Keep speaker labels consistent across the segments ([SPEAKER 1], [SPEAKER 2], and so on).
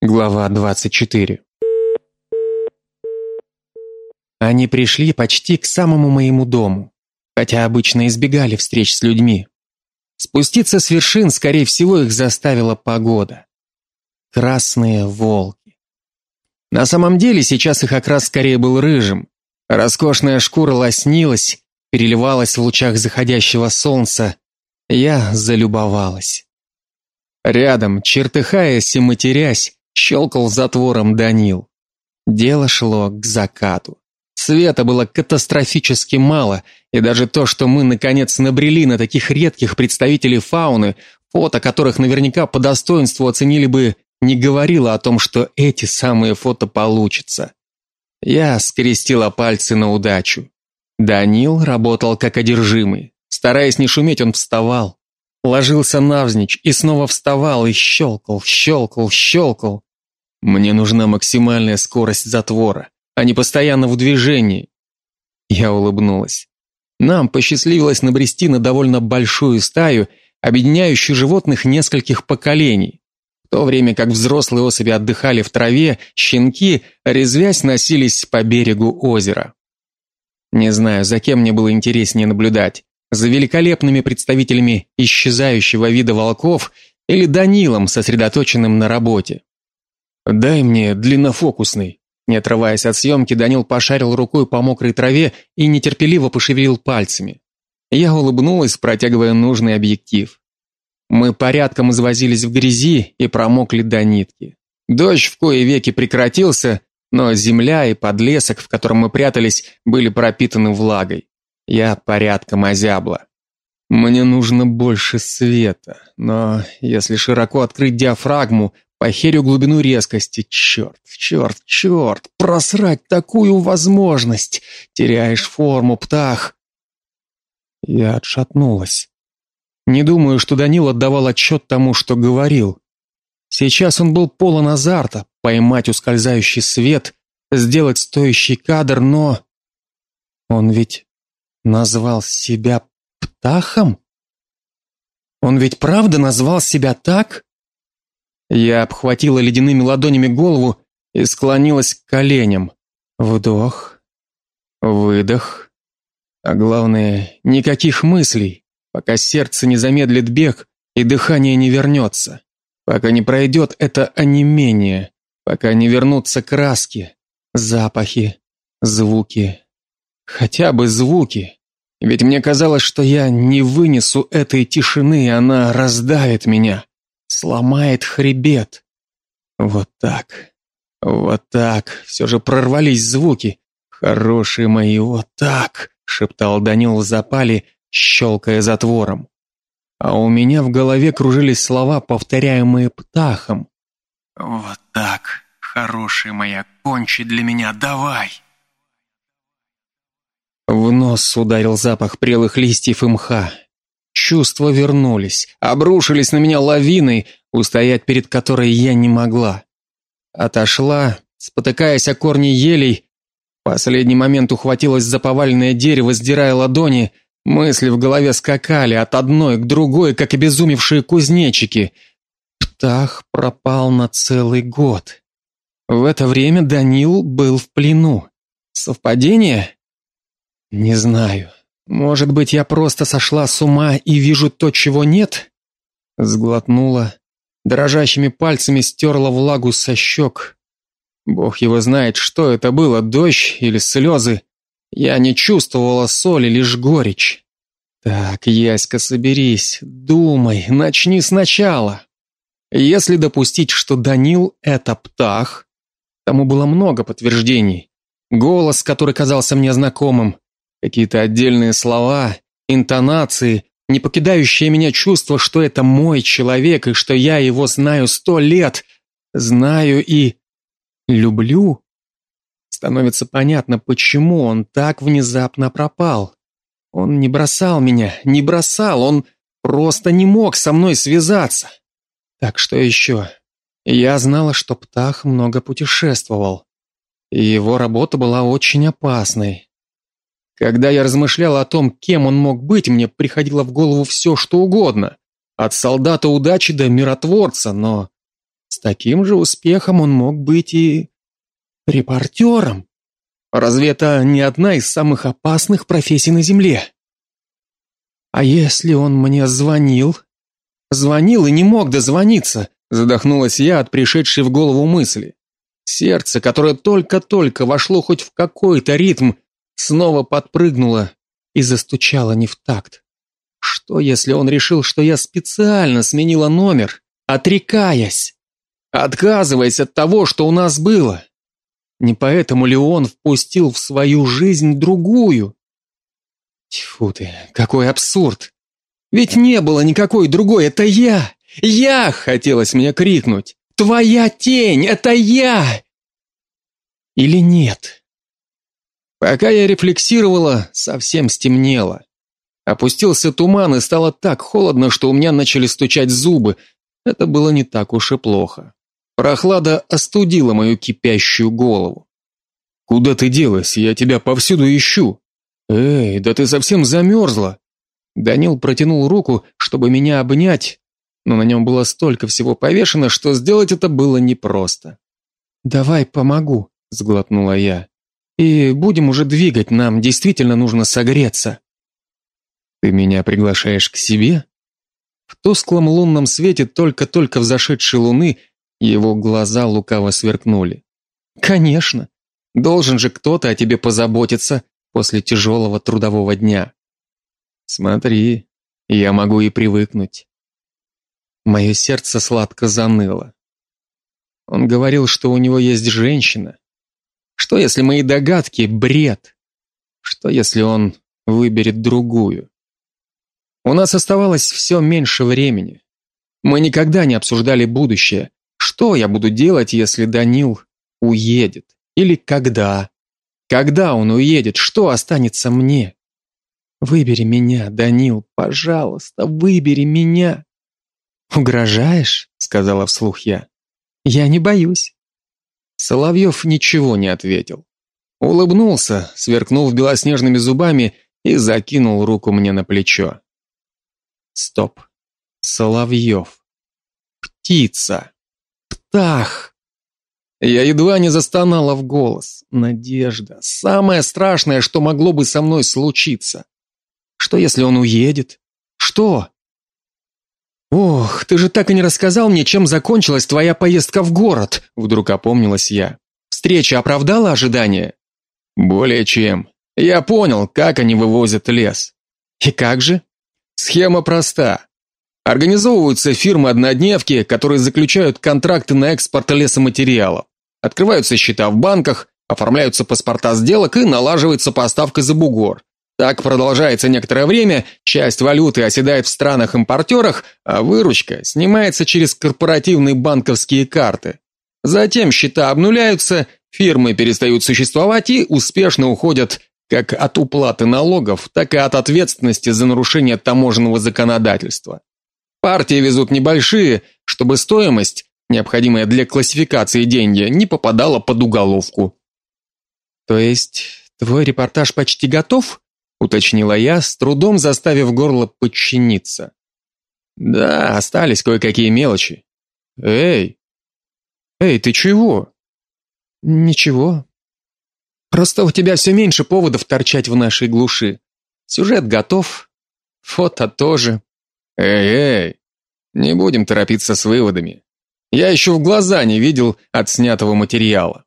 [SPEAKER 1] Глава 24. Они пришли почти к самому моему дому, хотя обычно избегали встреч с людьми. Спуститься с вершин, скорее всего, их заставила погода. Красные волки. На самом деле, сейчас их окрас скорее был рыжим. Роскошная шкура лоснилась, переливалась в лучах заходящего солнца. Я залюбовалась. Рядом, чертыхаясь и матерясь, щелкал затвором Данил. Дело шло к закату. Света было катастрофически мало, и даже то, что мы наконец набрели на таких редких представителей фауны, фото которых наверняка по достоинству оценили бы, не говорило о том, что эти самые фото получатся. Я скрестила пальцы на удачу. Данил работал как одержимый. Стараясь не шуметь, он вставал, ложился навзничь и снова вставал и щелкал, щелкал, щелкал. Мне нужна максимальная скорость затвора, а не постоянно в движении. Я улыбнулась. Нам посчастливилось набрести на довольно большую стаю, объединяющую животных нескольких поколений. В то время как взрослые особи отдыхали в траве, щенки, резвясь, носились по берегу озера. Не знаю, за кем мне было интереснее наблюдать: за великолепными представителями исчезающего вида волков или Данилом, сосредоточенным на работе. Дай мне длиннофокусный. Не отрываясь от съемки, Данил пошарил рукой по мокрой траве и нетерпеливо пошевелил пальцами. Я улыбнулась, протягивая нужный объектив. Мы порядком извозились в грязи и промокли до нитки. Дождь в кои веки прекратился, но земля и подлесок, в котором мы прятались, были пропитаны влагой. Я порядком озябла. Мне нужно больше света, но если широко открыть диафрагму, Похерю глубину резкости. Черт, черт, черт! Просрать такую возможность! Теряешь форму, птах. Я отшатнулась. Не думаю, что Данил отдавал отчет тому, что говорил. Сейчас он был полон азарта поймать ускользающий свет, сделать стоящий кадр, но он ведь назвал себя птахом? Он ведь правда назвал себя так? Я обхватила ледяными ладонями голову и склонилась к коленям. Вдох, выдох. А главное, никаких мыслей, пока сердце не замедлит бег и дыхание не вернется, пока не пройдет это онемение, пока не вернутся краски, запахи, звуки, хотя бы звуки. Ведь мне казалось, что я не вынесу этой тишины, и она раздавит меня сломает хребет. Вот так. Вот так. Все же прорвались звуки. Хорошие мои, вот так, шептал Данил в запале, щелкая затвором. А у меня в голове кружились слова, повторяемые птахом. Вот так, хорошая моя, кончи для меня, давай. В нос ударил запах прелых листьев и мха. Чувства вернулись, обрушились на меня лавиной, устоять перед которой я не могла. Отошла, спотыкаясь о корни елей, в последний момент ухватилась за поваленное дерево, сдирая ладони, мысли в голове скакали от одной к другой, как обезумевшие кузнечики. Птах пропал на целый год. В это время Данил был в плену. Совпадение? Не знаю. Может быть, я просто сошла с ума и вижу то, чего нет? Сглотнула, дрожащими пальцами стерла влагу со щек. Бог его знает, что это было, дождь или слезы. Я не чувствовала соли, лишь горечь. Так, Яська, соберись, думай, начни сначала. Если допустить, что Данил это птах, тому было много подтверждений. Голос, который казался мне знакомым, Какие-то отдельные слова, интонации, не покидающее меня чувство, что это мой человек и что я его знаю сто лет, знаю и люблю. Становится понятно, почему он так внезапно пропал. Он не бросал меня, не бросал, он просто не мог со мной связаться. Так что еще? Я знала, что Птах много путешествовал, и его работа была очень опасной. Когда я размышлял о том, кем он мог быть, мне приходило в голову все, что угодно, от солдата удачи до миротворца, но С таким же успехом он мог быть и репортером. Разве это не одна из самых опасных профессий на Земле? А если он мне звонил? Звонил и не мог дозвониться, задохнулась я от пришедшей в голову мысли. Сердце, которое только-только вошло хоть в какой-то ритм, снова подпрыгнуло и застучало не в такт. Что, если он решил, что я специально сменила номер, отрекаясь, отказываясь от того, что у нас было? Не поэтому ли он впустил в свою жизнь другую? Тьфу ты, какой абсурд! Ведь не было никакой другой, это я! Я, хотелось мне крикнуть. Твоя тень, это я! Или нет? Пока я рефлексировала, совсем стемнело. Опустился туман, и стало так холодно, что у меня начали стучать зубы. Это было не так уж и плохо. Прохлада остудила мою кипящую голову. Куда ты делась? Я тебя повсюду ищу. Эй, да ты совсем замерзла!» Данил протянул руку, чтобы меня обнять, но на нем было столько всего повешено, что сделать это было непросто. Давай помогу, сглотнула я. И будем уже двигать, нам действительно нужно согреться. Ты меня приглашаешь к себе? В тусклом лунном свете только-только взошедшей луны его глаза лукаво сверкнули. Конечно, должен же кто-то о тебе позаботиться после тяжелого трудового дня. Смотри, я могу и привыкнуть. Мое сердце сладко заныло. Он говорил, что у него есть женщина. Что если мои догадки бред? Что если он выберет другую? У нас оставалось все меньше времени. Мы никогда не обсуждали будущее. Что я буду делать, если Данил уедет? Или когда? Когда он уедет, что останется мне? Выбери меня, Данил, пожалуйста, выбери меня. Угрожаешь? сказала вслух я. Я не боюсь. Соловьев ничего не ответил. Улыбнулся, сверкнув белоснежными зубами и закинул руку мне на плечо. Стоп. Соловьев. Птица. Птах. Я едва не застонала в голос. Надежда. Самое страшное, что могло бы со мной случиться. Что, если он уедет? Что? Ох, ты же так и не рассказал мне, чем закончилась твоя поездка в город, вдруг опомнилась я. Встреча оправдала ожидания? Более чем. Я понял, как они вывозят лес. И как же? Схема проста. Организовываются фирмы-однодневки, которые заключают контракты на экспорт лесоматериалов. Открываются счета в банках, оформляются паспорта сделок и налаживается поставка за бугор. Так продолжается некоторое время, часть валюты оседает в странах-импортерах, а выручка снимается через корпоративные банковские карты. Затем счета обнуляются, фирмы перестают существовать и успешно уходят как от уплаты налогов, так и от ответственности за нарушение таможенного законодательства. Партии везут небольшие, чтобы стоимость необходимая для классификации деньги, не попадала под уголовку. То есть твой репортаж почти готов? Уточнила я, с трудом заставив горло подчиниться. Да, остались кое-какие мелочи. Эй. Эй, ты чего? Ничего. Просто у тебя все меньше поводов торчать в нашей глуши. Сюжет готов, фото тоже. Эй, эй. Не будем торопиться с выводами. Я еще в глаза не видел отснятого материала.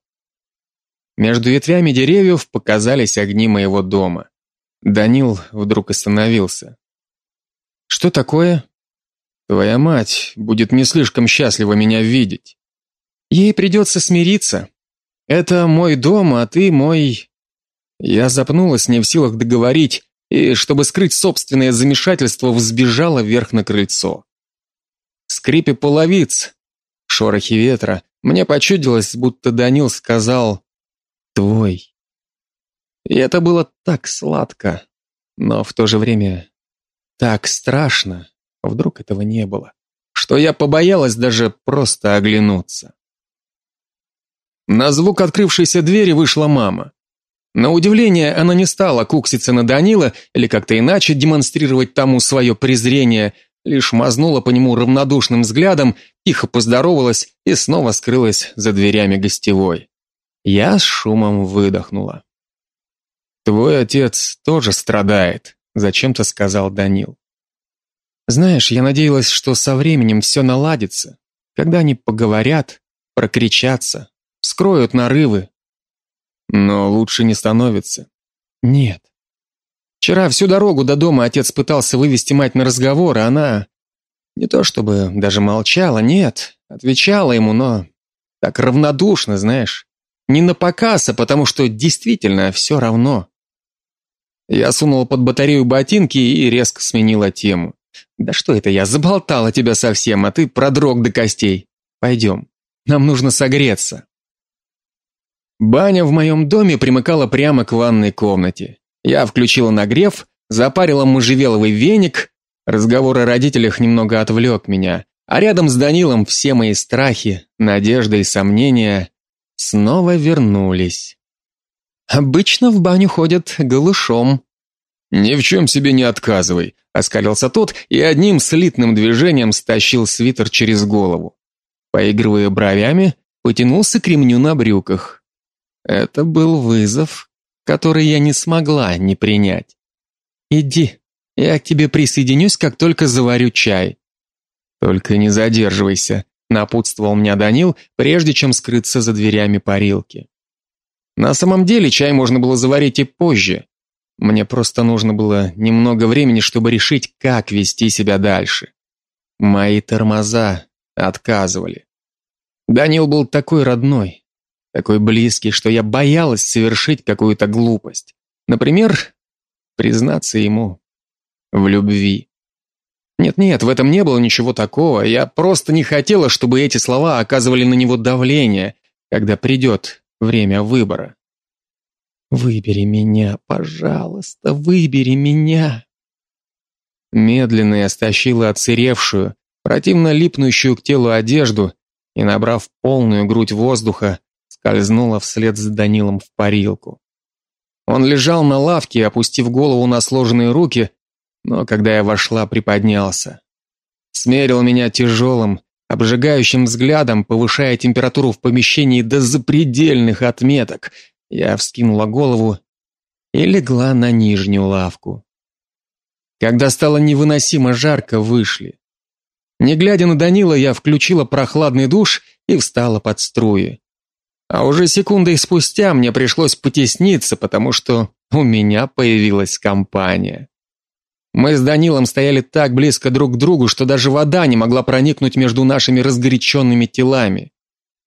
[SPEAKER 1] Между ветвями деревьев показались огни моего дома. Данил вдруг остановился. Что такое? Твоя мать будет не слишком счастлива меня видеть. Ей придется смириться. Это мой дом, а ты мой Я запнулась, не в силах договорить, и чтобы скрыть собственное замешательство, взбежала вверх на крыльцо. Скрипе половиц шорохе ветра, мне почудилось, будто Данил сказал «твой». И это было так сладко, но в то же время так страшно, вдруг этого не было, что я побоялась даже просто оглянуться. На звук открывшейся двери вышла мама. На удивление, она не стала кукситься на Данила или как-то иначе демонстрировать тому свое презрение, лишь мазнула по нему равнодушным взглядом, тихо поздоровалась и снова скрылась за дверями гостевой. Я с шумом выдохнула. Твой отец тоже страдает, зачем-то сказал Данил. Знаешь, я надеялась, что со временем все наладится, когда они поговорят, прокричатся, скроют нарывы. Но лучше не становится. Нет. Вчера всю дорогу до дома отец пытался вывести мать на разговор, а она не то чтобы даже молчала, нет, отвечала ему, но так равнодушно, знаешь. Не на показ, а потому что действительно все равно. Я сунула под батарею ботинки и резко сменила тему. Да что это я заболтала тебя совсем, а ты продрог до костей. Пойдем. Нам нужно согреться. Баня в моем доме примыкала прямо к ванной комнате. Я включила нагрев, запарила можжевеловый веник. Разговор о родителях немного отвлек меня, а рядом с Данилом все мои страхи, надежды и сомнения снова вернулись. Обычно в баню ходят голышом. Ни в чем себе не отказывай, оскалился тот и одним слитным движением стащил свитер через голову. Поигрывая бровями, потянулся к ремню на брюках. Это был вызов, который я не смогла не принять. Иди, я к тебе присоединюсь, как только заварю чай. Только не задерживайся, напутствовал меня Данил, прежде чем скрыться за дверями парилки. На самом деле, чай можно было заварить и позже. Мне просто нужно было немного времени, чтобы решить, как вести себя дальше. Мои тормоза отказывали. Данил был такой родной, такой близкий, что я боялась совершить какую-то глупость. Например, признаться ему в любви. Нет-нет, в этом не было ничего такого. Я просто не хотела, чтобы эти слова оказывали на него давление, когда придет время выбора. Выбери меня, пожалуйста, выбери меня. Медленно я стащила отсыревшую, противно липнущую к телу одежду и, набрав полную грудь воздуха, скользнула вслед за Данилом в парилку. Он лежал на лавке, опустив голову на сложенные руки, но когда я вошла, приподнялся. Смерил меня тяжелым, обжигающим взглядом, повышая температуру в помещении до запредельных отметок. Я вскинула голову и легла на нижнюю лавку. Когда стало невыносимо жарко, вышли. Не глядя на Данила, я включила прохладный душ и встала под струи. А уже секундой спустя мне пришлось потесниться, потому что у меня появилась компания. Мы с Данилом стояли так близко друг к другу, что даже вода не могла проникнуть между нашими разгоряченными телами.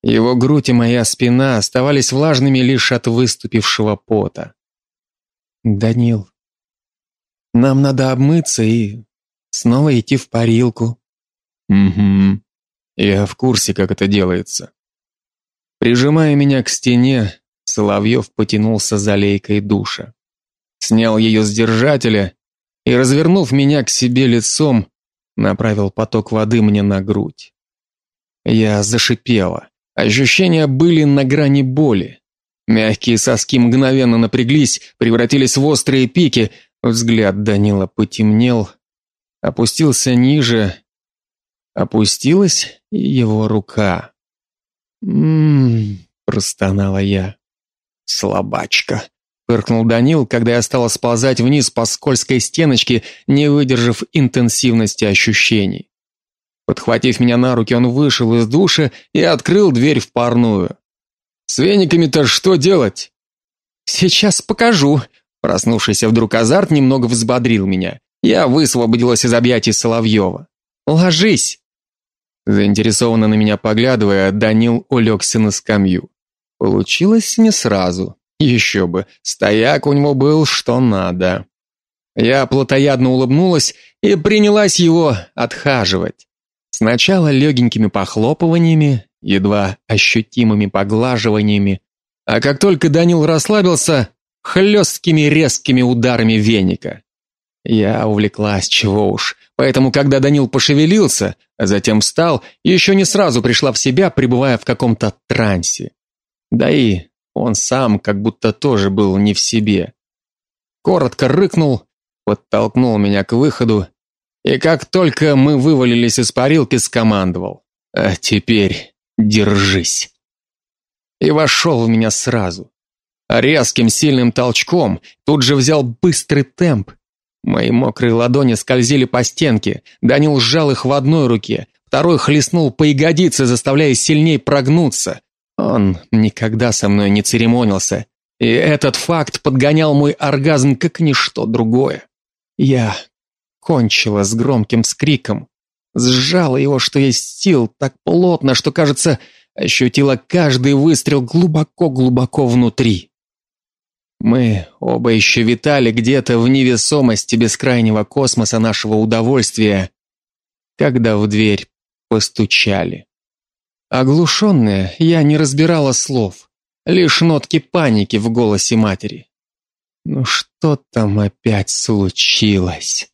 [SPEAKER 1] Его грудь и моя спина оставались влажными лишь от выступившего пота. Данил, нам надо обмыться и снова идти в парилку. Угу. Я в курсе, как это делается. Прижимая меня к стене, Соловьев потянулся за лейкой душа. Снял ее с держателя и, развернув меня к себе лицом, направил поток воды мне на грудь. Я зашипела. Ощущения были на грани боли. Мягкие соски мгновенно напряглись, превратились в острые пики. Взгляд Данила потемнел, опустился ниже Опустилась его рука. «М-м-м», простонала я. «Слабачка», — фыркнул Данил, когда я стала сползать вниз по скользкой стеночке, не выдержав интенсивности ощущений. Подхватив меня на руки, он вышел из душа и открыл дверь в парную. «С вениками-то что делать?» «Сейчас покажу», Проснувшийся вдруг азарт немного взбодрил меня. Я высвободилась из объятий Соловьева. «Ложись!» Заинтересованно на меня поглядывая, Данил улегся на скамью. Получилось не сразу. Еще бы, стояк у него был что надо. Я плотоядно улыбнулась и принялась его отхаживать. Сначала легенькими похлопываниями, едва ощутимыми поглаживаниями, а как только Данил расслабился, хлесткими резкими ударами веника. Я увлеклась, чего уж. Поэтому, когда Данил пошевелился, а затем встал, еще не сразу пришла в себя, пребывая в каком-то трансе. Да и он сам как будто тоже был не в себе. Коротко рыкнул, подтолкнул меня к выходу, и как только мы вывалились из парилки, скомандовал: "А теперь Держись. И вошел в меня сразу. Резким сильным толчком тут же взял быстрый темп. Мои мокрые ладони скользили по стенке. Данил сжал их в одной руке, второй хлестнул по ягодице, заставляя сильнее прогнуться. Он никогда со мной не церемонился, и этот факт подгонял мой оргазм как ничто другое. Я кончила с громким скриком, сжала его, что есть сил, так плотно, что, кажется, ощутила каждый выстрел глубоко-глубоко внутри. Мы оба еще витали где-то в невесомости бескрайнего космоса нашего удовольствия, когда в дверь постучали. Оглушенная, я не разбирала слов, лишь нотки паники в голосе матери. Ну что там опять случилось?